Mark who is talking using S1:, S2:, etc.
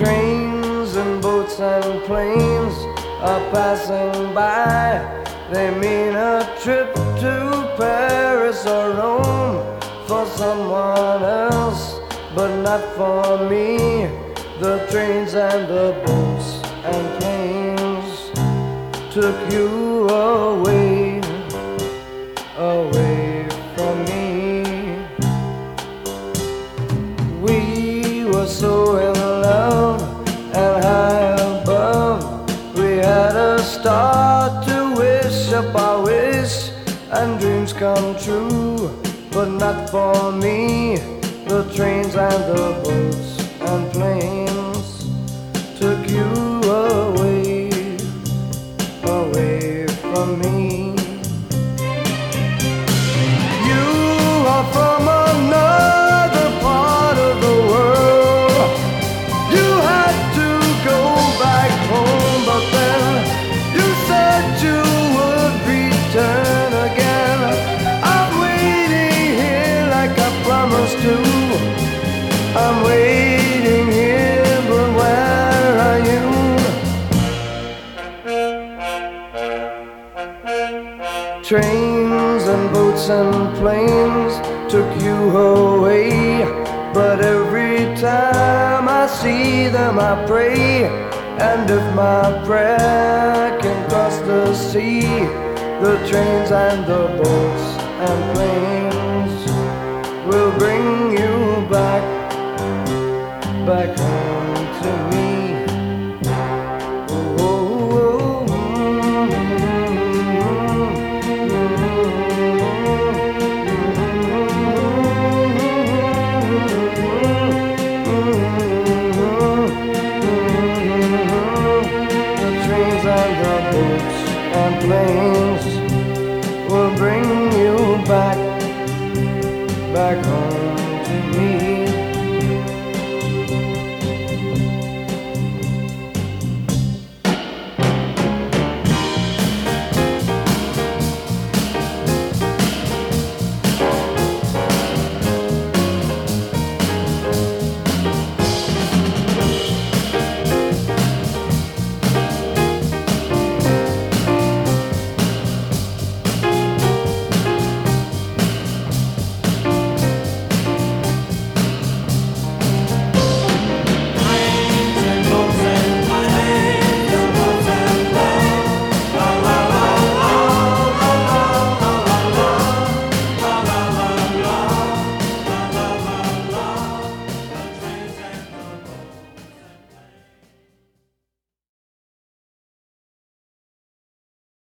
S1: and boats and planes are passing by. They mean a trip to Paris or Rome for someone else, but not for me. The trains and the boats and planes took you away, away from me. We were so in and dreams come true, but not for me. The trains and the boats and planes took you away, away from me. I'm waiting here, but where are you? Trains and boats and planes took you away. But every time I see them, I pray. And if my prayer can cross the sea, the trains and the boats and planes